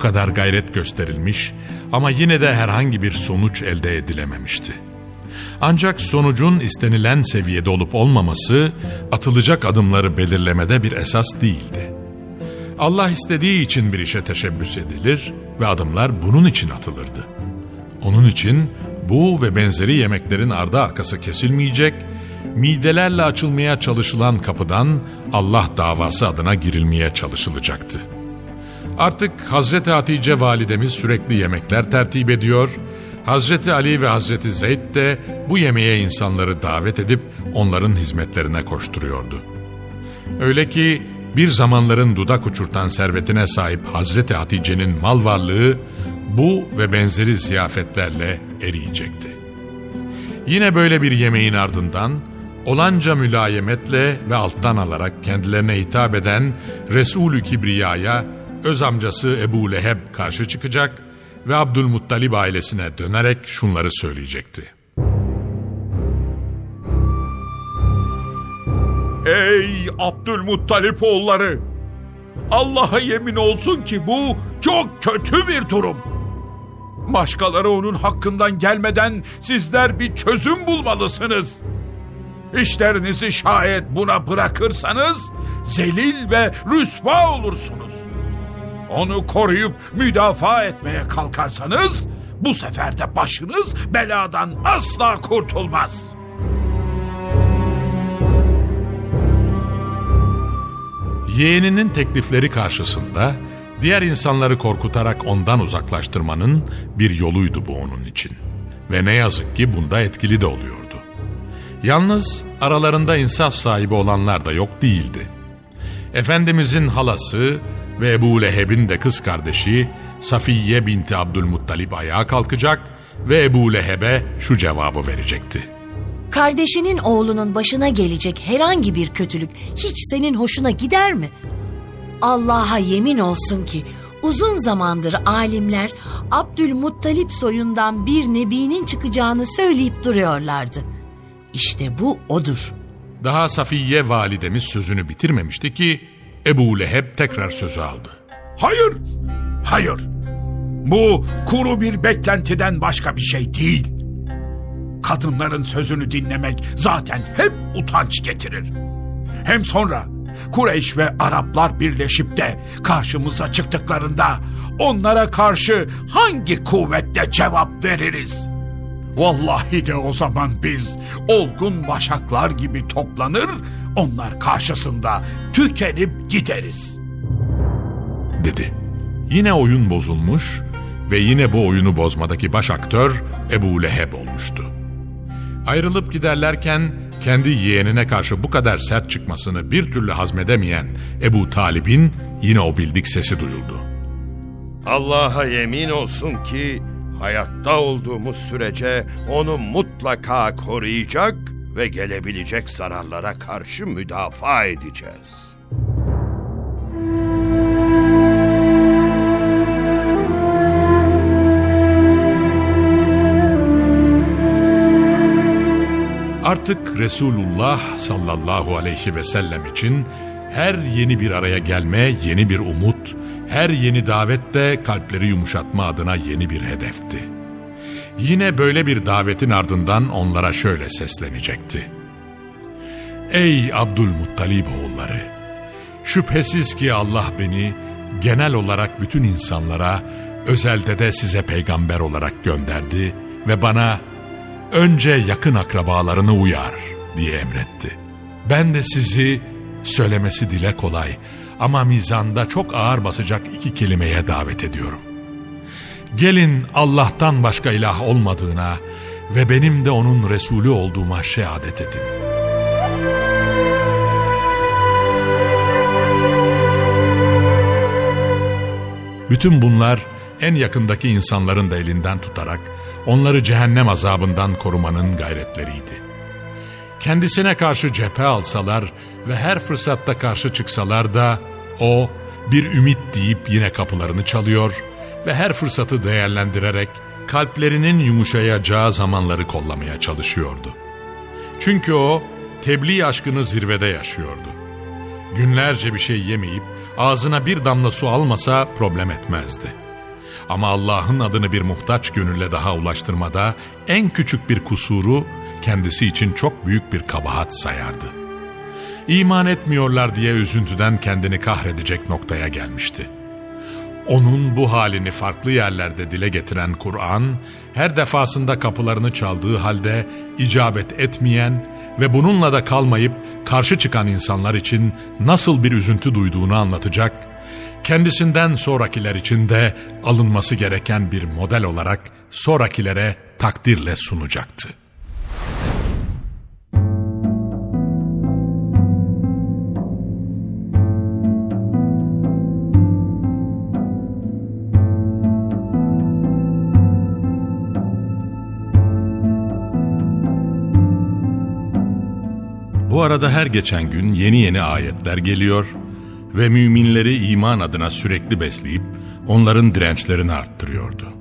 kadar gayret gösterilmiş ama yine de herhangi bir sonuç elde edilememişti. Ancak sonucun istenilen seviyede olup olmaması atılacak adımları belirlemede bir esas değildi. Allah istediği için bir işe teşebbüs edilir ve adımlar bunun için atılırdı. Onun için bu ve benzeri yemeklerin ardı arkası kesilmeyecek, midelerle açılmaya çalışılan kapıdan Allah davası adına girilmeye çalışılacaktı. Artık Hazreti Hatice validemiz sürekli yemekler tertip ediyor, Hazreti Ali ve Hazreti Zeyd de bu yemeğe insanları davet edip onların hizmetlerine koşturuyordu. Öyle ki bir zamanların dudak uçurtan servetine sahip Hazreti Hatice'nin mal varlığı bu ve benzeri ziyafetlerle eriyecekti. Yine böyle bir yemeğin ardından olanca mülayemetle ve alttan alarak kendilerine hitap eden Resulü Kibriya'ya öz amcası Ebu Leheb karşı çıkacak ve Abdülmuttalib ailesine dönerek şunları söyleyecekti. Ey Abdülmuttalip oğulları! Allah'a yemin olsun ki bu çok kötü bir durum. Başkaları onun hakkından gelmeden sizler bir çözüm bulmalısınız. İşlerinizi şayet buna bırakırsanız zelil ve rüsva olursunuz. Onu koruyup müdafaa etmeye kalkarsanız bu sefer de başınız beladan asla kurtulmaz. Yeğeninin teklifleri karşısında diğer insanları korkutarak ondan uzaklaştırmanın bir yoluydu bu onun için. Ve ne yazık ki bunda etkili de oluyordu. Yalnız aralarında insaf sahibi olanlar da yok değildi. Efendimizin halası ve Ebu Leheb'in de kız kardeşi Safiye binti Abdülmuttalip ayağa kalkacak ve Ebu Leheb'e şu cevabı verecekti. Kardeşinin oğlunun başına gelecek herhangi bir kötülük hiç senin hoşuna gider mi? Allah'a yemin olsun ki uzun zamandır alimler Abdülmuttalip soyundan bir nebinin çıkacağını söyleyip duruyorlardı. İşte bu odur. Daha Safiye validemiz sözünü bitirmemişti ki Ebu Leheb tekrar sözü aldı. Hayır, hayır. Bu kuru bir beklentiden başka bir şey değil. Kadınların sözünü dinlemek zaten hep utanç getirir. Hem sonra Kureyş ve Araplar birleşip de karşımıza çıktıklarında onlara karşı hangi kuvvetle cevap veririz? Vallahi de o zaman biz olgun başaklar gibi toplanır, onlar karşısında tükenip gideriz. Dedi. Yine oyun bozulmuş ve yine bu oyunu bozmadaki baş aktör Ebu Leheb olmuştu. Ayrılıp giderlerken kendi yeğenine karşı bu kadar sert çıkmasını bir türlü hazmedemeyen Ebu Talib'in yine o bildik sesi duyuldu. Allah'a yemin olsun ki Hayatta olduğumuz sürece onu mutlaka koruyacak ve gelebilecek zararlara karşı müdafaa edeceğiz.'' Artık Resulullah sallallahu aleyhi ve sellem için her yeni bir araya gelme yeni bir umut, her yeni davette kalpleri yumuşatma adına yeni bir hedefti. Yine böyle bir davetin ardından onlara şöyle seslenecekti. Ey Abdülmuttalib oğulları! Şüphesiz ki Allah beni genel olarak bütün insanlara, özelde de size peygamber olarak gönderdi ve bana önce yakın akrabalarını uyar diye emretti. Ben de sizi söylemesi dile kolay ama mizanda çok ağır basacak iki kelimeye davet ediyorum. Gelin Allah'tan başka ilah olmadığına ve benim de onun Resulü olduğuma şehadet edin. Bütün bunlar en yakındaki insanların da elinden tutarak onları cehennem azabından korumanın gayretleriydi. Kendisine karşı cephe alsalar ve her fırsatta karşı çıksalar da o bir ümit deyip yine kapılarını çalıyor ve her fırsatı değerlendirerek kalplerinin yumuşayacağı zamanları kollamaya çalışıyordu. Çünkü o tebliğ aşkını zirvede yaşıyordu. Günlerce bir şey yemeyip ağzına bir damla su almasa problem etmezdi. Ama Allah'ın adını bir muhtaç gönülle daha ulaştırmada en küçük bir kusuru kendisi için çok büyük bir kabahat sayardı. İman etmiyorlar diye üzüntüden kendini kahredecek noktaya gelmişti. Onun bu halini farklı yerlerde dile getiren Kur'an, her defasında kapılarını çaldığı halde icabet etmeyen ve bununla da kalmayıp karşı çıkan insanlar için nasıl bir üzüntü duyduğunu anlatacak, kendisinden sonrakiler için de alınması gereken bir model olarak sonrakilere takdirle sunacaktı. Bu arada her geçen gün yeni yeni ayetler geliyor ve müminleri iman adına sürekli besleyip onların dirençlerini arttırıyordu.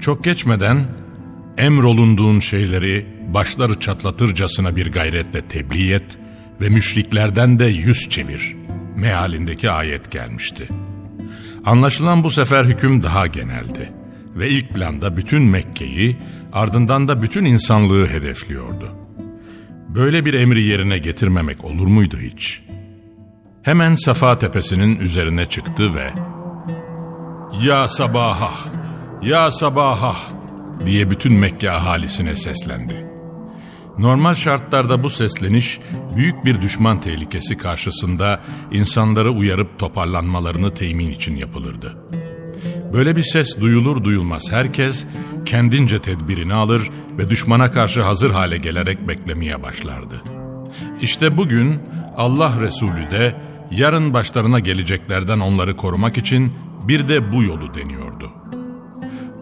Çok geçmeden emrolunduğun şeyleri başları çatlatırcasına bir gayretle tebliğ et ve müşriklerden de yüz çevir mealindeki ayet gelmişti. Anlaşılan bu sefer hüküm daha geneldi ve ilk planda bütün Mekke'yi ardından da bütün insanlığı hedefliyordu. Böyle bir emri yerine getirmemek olur muydu hiç? Hemen Safa tepesinin üzerine çıktı ve ''Ya sabahah, ya sabahah'' diye bütün Mekke ahalisine seslendi. Normal şartlarda bu sesleniş büyük bir düşman tehlikesi karşısında insanları uyarıp toparlanmalarını temin için yapılırdı. Böyle bir ses duyulur duyulmaz herkes kendince tedbirini alır ve düşmana karşı hazır hale gelerek beklemeye başlardı. İşte bugün Allah Resulü de yarın başlarına geleceklerden onları korumak için bir de bu yolu deniyordu.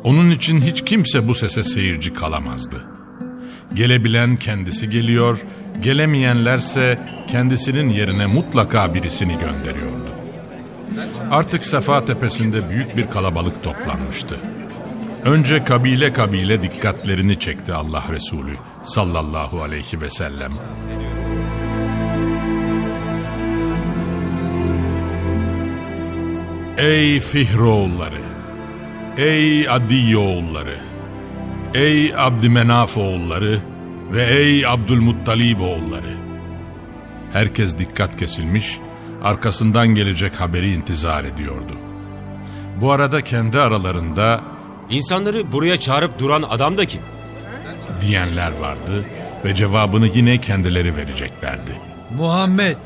Onun için hiç kimse bu sese seyirci kalamazdı. Gelebilen kendisi geliyor, gelemeyenlerse kendisinin yerine mutlaka birisini gönderiyordu. Artık Safa tepesinde büyük bir kalabalık toplanmıştı. Önce kabile kabile dikkatlerini çekti Allah Resulü sallallahu aleyhi ve sellem. Ey Fihroğulları, ey Adiyoğulları, ey Abdümenaf oğulları ve ey Abdülmuttalib oğulları. Herkes dikkat kesilmiş, arkasından gelecek haberi intizar ediyordu. Bu arada kendi aralarında İnsanları buraya çağırıp duran adam da kim? diyenler vardı ve cevabını yine kendileri vereceklerdi. Muhammed.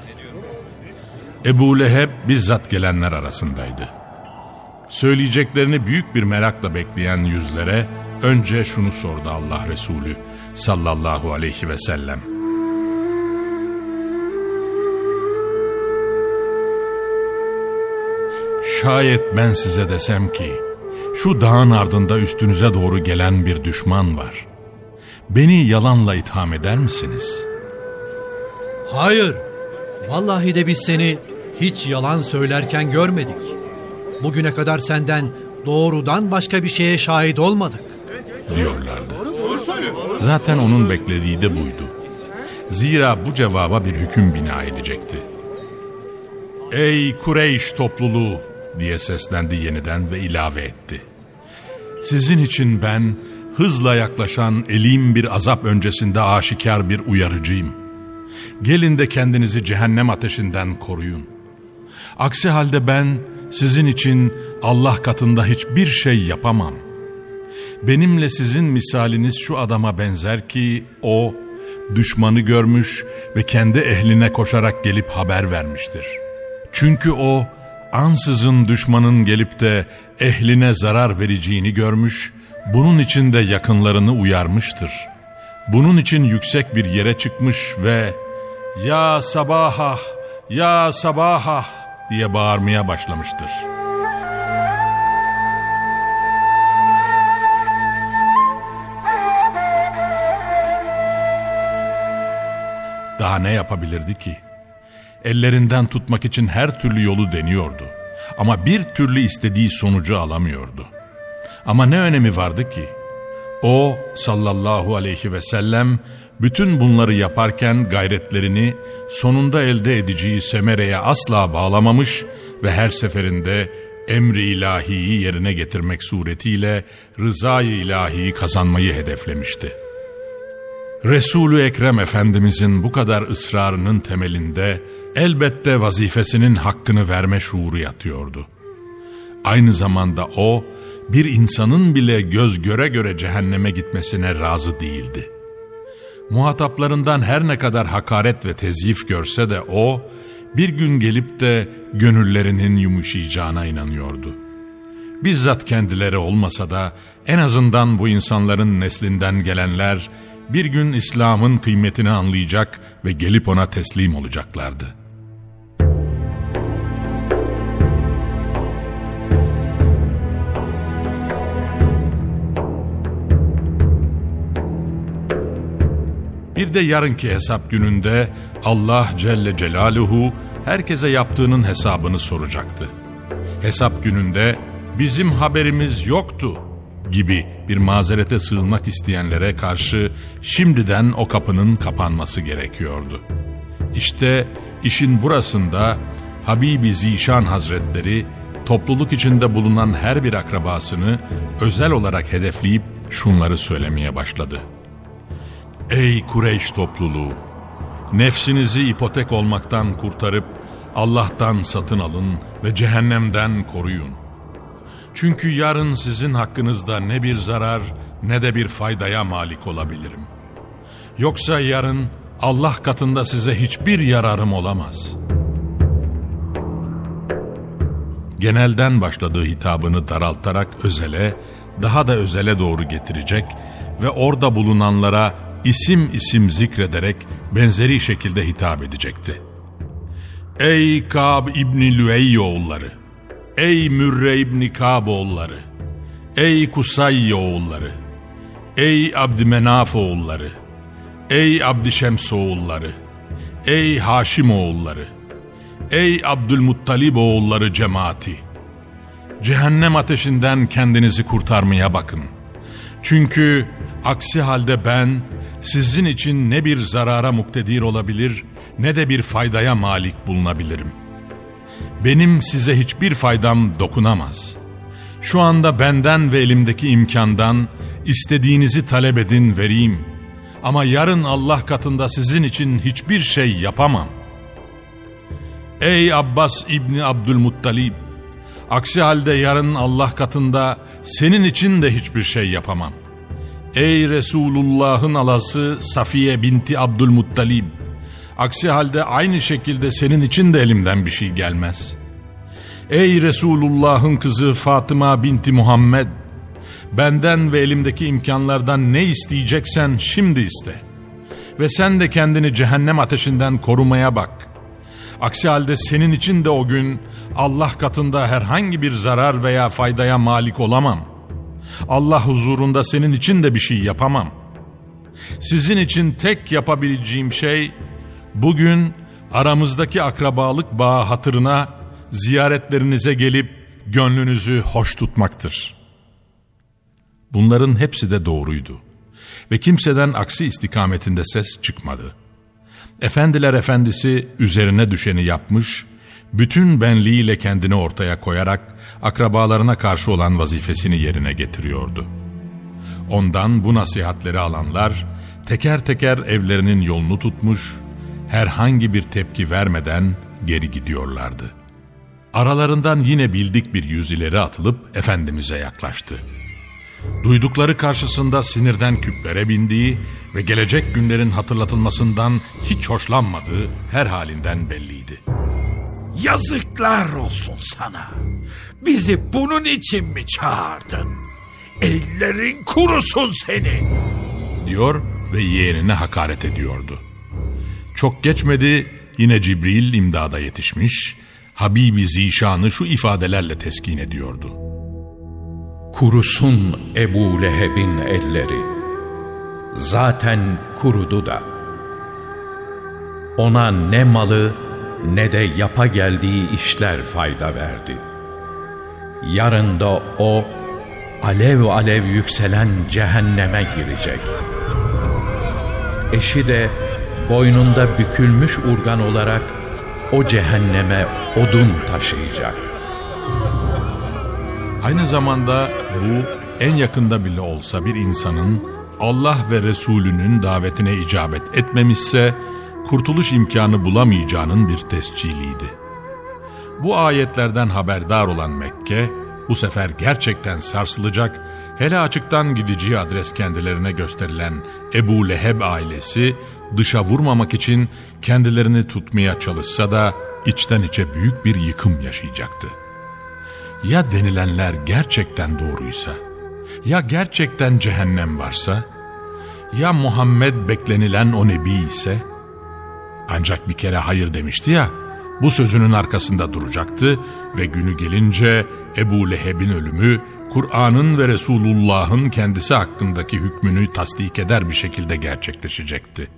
Ebu Leheb bizzat gelenler arasındaydı. Söyleyeceklerini büyük bir merakla bekleyen yüzlere önce şunu sordu Allah Resulü sallallahu aleyhi ve sellem. Şayet ben size desem ki şu dağın ardında üstünüze doğru gelen bir düşman var. Beni yalanla itham eder misiniz? Hayır. Vallahi de biz seni hiç yalan söylerken görmedik. Bugüne kadar senden doğrudan başka bir şeye şahit olmadık. diyorlardı. Zaten onun beklediği de buydu. Zira bu cevaba bir hüküm bina edecekti. Ey Kureyş topluluğu diye seslendi yeniden ve ilave etti. Sizin için ben hızla yaklaşan elim bir azap öncesinde aşikar bir uyarıcıyım. Gelin de kendinizi cehennem ateşinden koruyun. Aksi halde ben sizin için Allah katında hiçbir şey yapamam. Benimle sizin misaliniz şu adama benzer ki o düşmanı görmüş ve kendi ehline koşarak gelip haber vermiştir. Çünkü o ansızın düşmanın gelip de ehline zarar vereceğini görmüş, bunun için de yakınlarını uyarmıştır. Bunun için yüksek bir yere çıkmış ve ''Ya sabahah, ya sabahah'' diye bağırmaya başlamıştır. Daha ne yapabilirdi ki? Ellerinden tutmak için her türlü yolu deniyordu. Ama bir türlü istediği sonucu alamıyordu. Ama ne önemi vardı ki? O sallallahu aleyhi ve sellem bütün bunları yaparken gayretlerini sonunda elde edeceği semereye asla bağlamamış ve her seferinde emri ilahiyi yerine getirmek suretiyle rızayı ilahiyi kazanmayı hedeflemişti. Resulü Ekrem Efendimizin bu kadar ısrarının temelinde elbette vazifesinin hakkını verme şuuru yatıyordu. Aynı zamanda o bir insanın bile göz göre göre cehenneme gitmesine razı değildi. Muhataplarından her ne kadar hakaret ve tezyif görse de o bir gün gelip de gönüllerinin yumuşayacağına inanıyordu. Bizzat kendileri olmasa da en azından bu insanların neslinden gelenler bir gün İslam'ın kıymetini anlayacak ve gelip ona teslim olacaklardı. Bir de yarınki hesap gününde Allah Celle Celaluhu herkese yaptığının hesabını soracaktı. Hesap gününde bizim haberimiz yoktu gibi bir mazerete sığınmak isteyenlere karşı şimdiden o kapının kapanması gerekiyordu. İşte işin burasında Habibi Zişan Hazretleri topluluk içinde bulunan her bir akrabasını özel olarak hedefleyip şunları söylemeye başladı. Ey Kureyş topluluğu! Nefsinizi ipotek olmaktan kurtarıp Allah'tan satın alın ve cehennemden koruyun. Çünkü yarın sizin hakkınızda ne bir zarar ne de bir faydaya malik olabilirim. Yoksa yarın Allah katında size hiçbir yararım olamaz. Genelden başladığı hitabını daraltarak özele, daha da özele doğru getirecek ve orada bulunanlara isim isim zikrederek benzeri şekilde hitap edecekti. Ey Kab İbni Lüey oğulları! Ey Mürre İbni Kab oğulları! Ey Kusay oğulları! Ey Abdümenaf oğulları! Ey Abdişems oğulları! Ey Haşim oğulları! Ey Abdülmuttalib oğulları cemaati! Cehennem ateşinden kendinizi kurtarmaya bakın. Çünkü aksi halde ben sizin için ne bir zarara muktedir olabilir ne de bir faydaya malik bulunabilirim. Benim size hiçbir faydam dokunamaz. Şu anda benden ve elimdeki imkandan istediğinizi talep edin vereyim. Ama yarın Allah katında sizin için hiçbir şey yapamam. Ey Abbas İbni Abdülmuttalib! Aksi halde yarın Allah katında senin için de hiçbir şey yapamam. Ey Resulullah'ın alası Safiye binti Abdülmuttalib! Aksi halde aynı şekilde senin için de elimden bir şey gelmez. Ey Resulullah'ın kızı Fatıma binti Muhammed! Benden ve elimdeki imkanlardan ne isteyeceksen şimdi iste. Ve sen de kendini cehennem ateşinden korumaya bak. Aksi halde senin için de o gün Allah katında herhangi bir zarar veya faydaya malik olamam. Allah huzurunda senin için de bir şey yapamam. Sizin için tek yapabileceğim şey bugün aramızdaki akrabalık bağı hatırına ziyaretlerinize gelip gönlünüzü hoş tutmaktır. Bunların hepsi de doğruydu ve kimseden aksi istikametinde ses çıkmadı. Efendiler efendisi üzerine düşeni yapmış, bütün benliğiyle kendini ortaya koyarak akrabalarına karşı olan vazifesini yerine getiriyordu. Ondan bu nasihatleri alanlar teker teker evlerinin yolunu tutmuş, herhangi bir tepki vermeden geri gidiyorlardı. Aralarından yine bildik bir yüz ileri atılıp Efendimiz'e yaklaştı. Duydukları karşısında sinirden küplere bindiği ve gelecek günlerin hatırlatılmasından hiç hoşlanmadığı her halinden belliydi. Yazıklar olsun sana. Bizi bunun için mi çağırdın? Ellerin kurusun seni. Diyor ve yeğenine hakaret ediyordu. Çok geçmedi yine Cibril imdada yetişmiş, Habibi Zişan'ı şu ifadelerle teskin ediyordu. Kurusun Ebu Leheb'in elleri. Zaten kurudu da. Ona ne malı ne de yapa geldiği işler fayda verdi. Yarın da o alev alev yükselen cehenneme girecek. Eşi de boynunda bükülmüş urgan olarak o cehenneme odun taşıyacak. Aynı zamanda bu en yakında bile olsa bir insanın Allah ve Resulünün davetine icabet etmemişse kurtuluş imkanı bulamayacağının bir tesciliydi. Bu ayetlerden haberdar olan Mekke bu sefer gerçekten sarsılacak, hele açıktan gideceği adres kendilerine gösterilen Ebu Leheb ailesi dışa vurmamak için kendilerini tutmaya çalışsa da içten içe büyük bir yıkım yaşayacaktı. Ya denilenler gerçekten doğruysa, ya gerçekten cehennem varsa, ya Muhammed beklenilen o nebi ise, ancak bir kere hayır demişti ya, bu sözünün arkasında duracaktı ve günü gelince Ebu Leheb'in ölümü Kur'an'ın ve Resulullah'ın kendisi hakkındaki hükmünü tasdik eder bir şekilde gerçekleşecekti.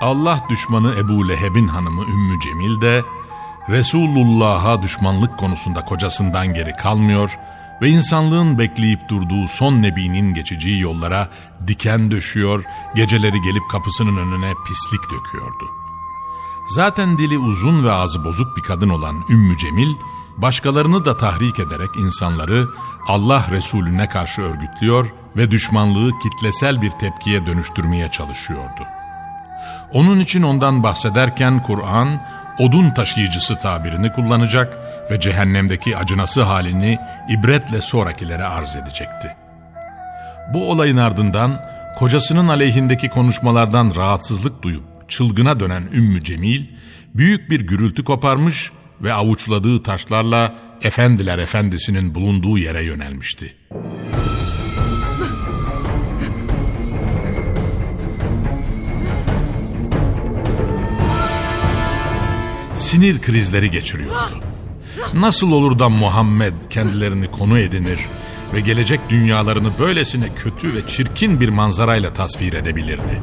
Allah düşmanı Ebu Leheb'in hanımı Ümmü Cemil de Resulullah'a düşmanlık konusunda kocasından geri kalmıyor ve insanlığın bekleyip durduğu son nebinin geçeceği yollara diken döşüyor, geceleri gelip kapısının önüne pislik döküyordu. Zaten dili uzun ve ağzı bozuk bir kadın olan Ümmü Cemil, başkalarını da tahrik ederek insanları Allah Resulüne karşı örgütlüyor ve düşmanlığı kitlesel bir tepkiye dönüştürmeye çalışıyordu. Onun için ondan bahsederken Kur'an, odun taşıyıcısı tabirini kullanacak ve cehennemdeki acınası halini ibretle sonrakilere arz edecekti. Bu olayın ardından kocasının aleyhindeki konuşmalardan rahatsızlık duyup çılgına dönen Ümmü Cemil, büyük bir gürültü koparmış ve avuçladığı taşlarla Efendiler Efendisi'nin bulunduğu yere yönelmişti. Sinir krizleri geçiriyordu. Nasıl olur da Muhammed kendilerini konu edinir ve gelecek dünyalarını böylesine kötü ve çirkin bir manzarayla tasvir edebilirdi?